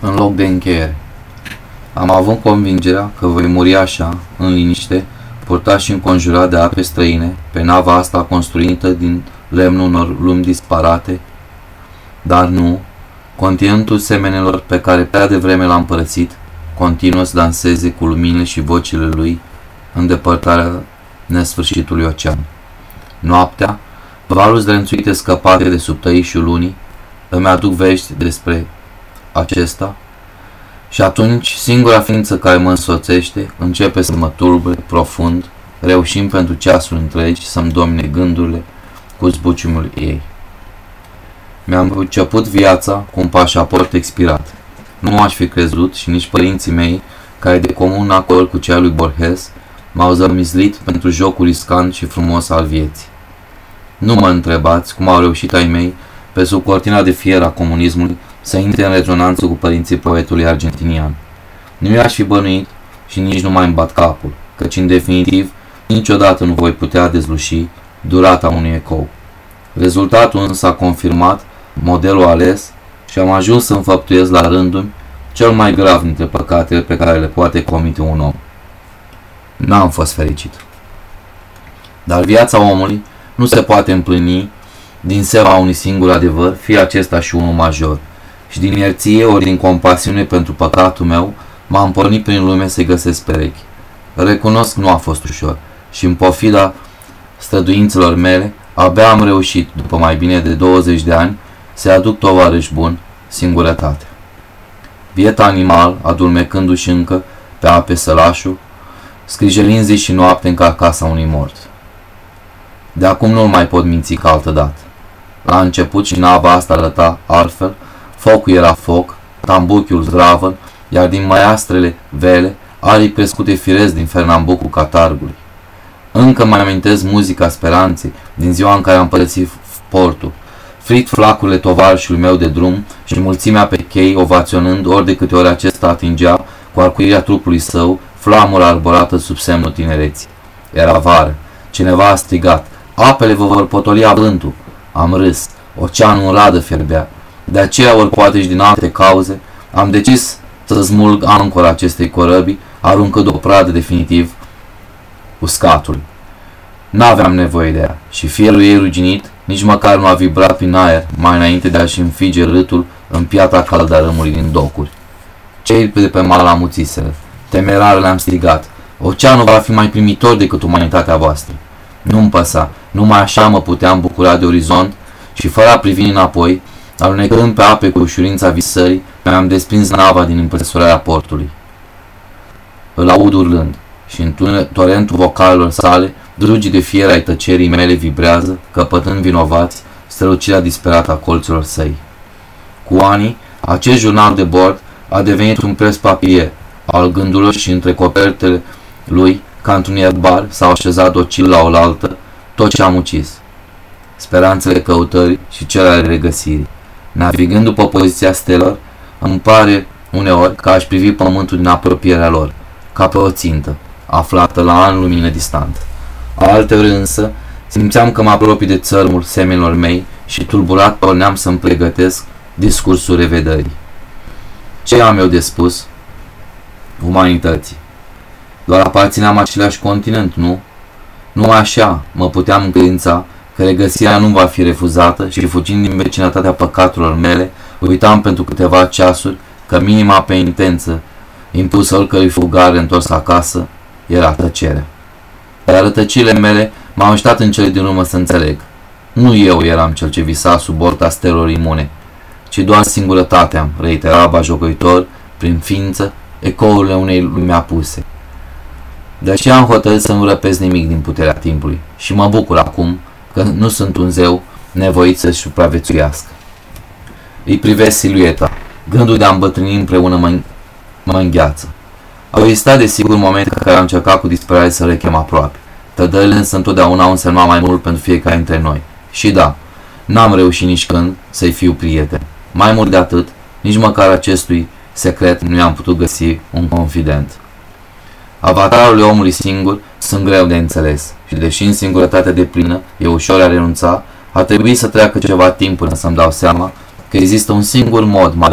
în loc de încheiere. Am avut convingerea că voi muri așa, în liniște, purtat și înconjurat de ape străine, pe nava asta construită din lemnul unor lumi disparate, dar nu, continentul semenelor pe care prea devreme l-am părăsit, continuă să danseze cu luminile și vocile lui în depărtarea nesfârșitului ocean. Noaptea, valul zdrențuite scăpate de sub tăișul lunii, îmi aduc vești despre acesta și atunci singura ființă care mă însoțește începe să mă tulbure profund, reușind pentru ceasul întregi să-mi domine gândurile cu zbuciumul ei. Mi-am început viața cu un pașaport expirat. Nu aș fi crezut și nici părinții mei, care de comun acord cu cea lui Borges, m-au zămislit pentru jocul riscant și frumos al vieții. Nu mă întrebați cum au reușit ai mei, pe sub cortina de fier a comunismului, să intre în rezonanță cu părinții poetului argentinian. Nu i-aș fi bănuit și nici nu mai îmi bat capul, căci în definitiv niciodată nu voi putea dezluși durata unui ecou. Rezultatul însă a confirmat modelul ales și am ajuns să înfăptuiesc la rândul cel mai grav dintre păcatele pe care le poate comite un om. N-am fost fericit. Dar viața omului nu se poate împlini din seva unui singur adevăr, fie acesta și unul major. Și din ierție ori din compasiune pentru păcatul meu, m-am pornit prin lume să-i găsesc perechi. Recunosc nu a fost ușor și în pofida străduințelor mele, abia am reușit, după mai bine de 20 de ani, să aduc tovarăș bun, singurătate. Vieta animal, adulmecându-și încă pe ape sălașul, scrijelind zi și noapte în carcasa unui mort. De acum nu mai pot minți ca altă dată. La început și nava asta arăta altfel, focul era foc, tambuchiul zdravăn, iar din maiastrele vele, arii crescute firesc din Fernambucul Catargului. Încă mai amintesc muzica speranței din ziua în care am părăsit portul, frit flacurile tovarșului meu de drum și mulțimea pe chei ovaționând ori de câte ori acesta atingea cu arcuirea trupului său flamura arborată sub semnul tinereții. Era vară. Cineva a strigat. Apele vă vor potoli avântul. Am râs. Oceanul în radă fierbea. De aceea, ori poate și din alte cauze, am decis să smulg ancora acestei corăbii, aruncând o pradă definitiv uscatul. N-aveam nevoie de ea și fierul ei ruginit nici măcar nu a vibrat prin aer mai înainte de a-și înfige râtul în piatra caldă a rămului din docuri. Cei de pe mal amuțiseră. Temerar le-am strigat. Oceanul va fi mai primitor decât umanitatea voastră. Nu-mi păsa, numai așa mă puteam bucura de orizont și fără a privi înapoi, alunecând pe ape cu ușurința visării, mi-am desprins nava din impresorarea portului. Îl aud urlând și în torentul vocalelor sale, drugii de fier ai tăcerii mele vibrează, căpătând vinovați strălucirea disperată a colților săi. Cu anii, acest jurnal de bord a devenit un pres papier al gândurilor și între copertele lui, ca într-un bar, s-au așezat docil la oaltă tot ce am ucis. Speranțele căutării și cele ale regăsirii. Navigând după poziția stelor, îmi pare uneori că aș privi pământul din apropierea lor, ca pe o țintă, aflată la an lumină distantă. Alteori însă, simțeam că mă apropii de țărmul semenilor mei și tulburat porneam să-mi pregătesc discursul revedării. Ce am eu de spus? Umanității. Doar aparțineam același continent, nu? Numai așa mă puteam încredința că regăsirea nu va fi refuzată și fugind din vecinătatea păcatelor mele, uitam pentru câteva ceasuri că minima pe intență impusă oricărui fugare întors acasă era tăcerea. Dar rătăcile mele m-au ajutat în cele din urmă să înțeleg. Nu eu eram cel ce visa sub borta stelor imune, ci doar singurătatea, reitera bajocoitor, prin ființă, ecourile unei lumi apuse. De aceea am hotărât să nu răpesc nimic din puterea timpului și mă bucur acum că nu sunt un zeu nevoit să-și supraviețuiască. Îi privesc silueta, gândul de a îmbătrâni împreună mă, mă îngheață. Au existat desigur momente în care am încercat cu disperare să le chem aproape. Tădările însă întotdeauna au însemnat mai mult pentru fiecare dintre noi. Și da, n-am reușit nici când să-i fiu prieten. Mai mult de atât, nici măcar acestui secret nu i-am putut găsi un confident. Avatarul omului singur sunt greu de înțeles și deși în singurătate de plină e ușor a renunța, a trebuit să treacă ceva timp până să-mi dau seama că există un singur mod mai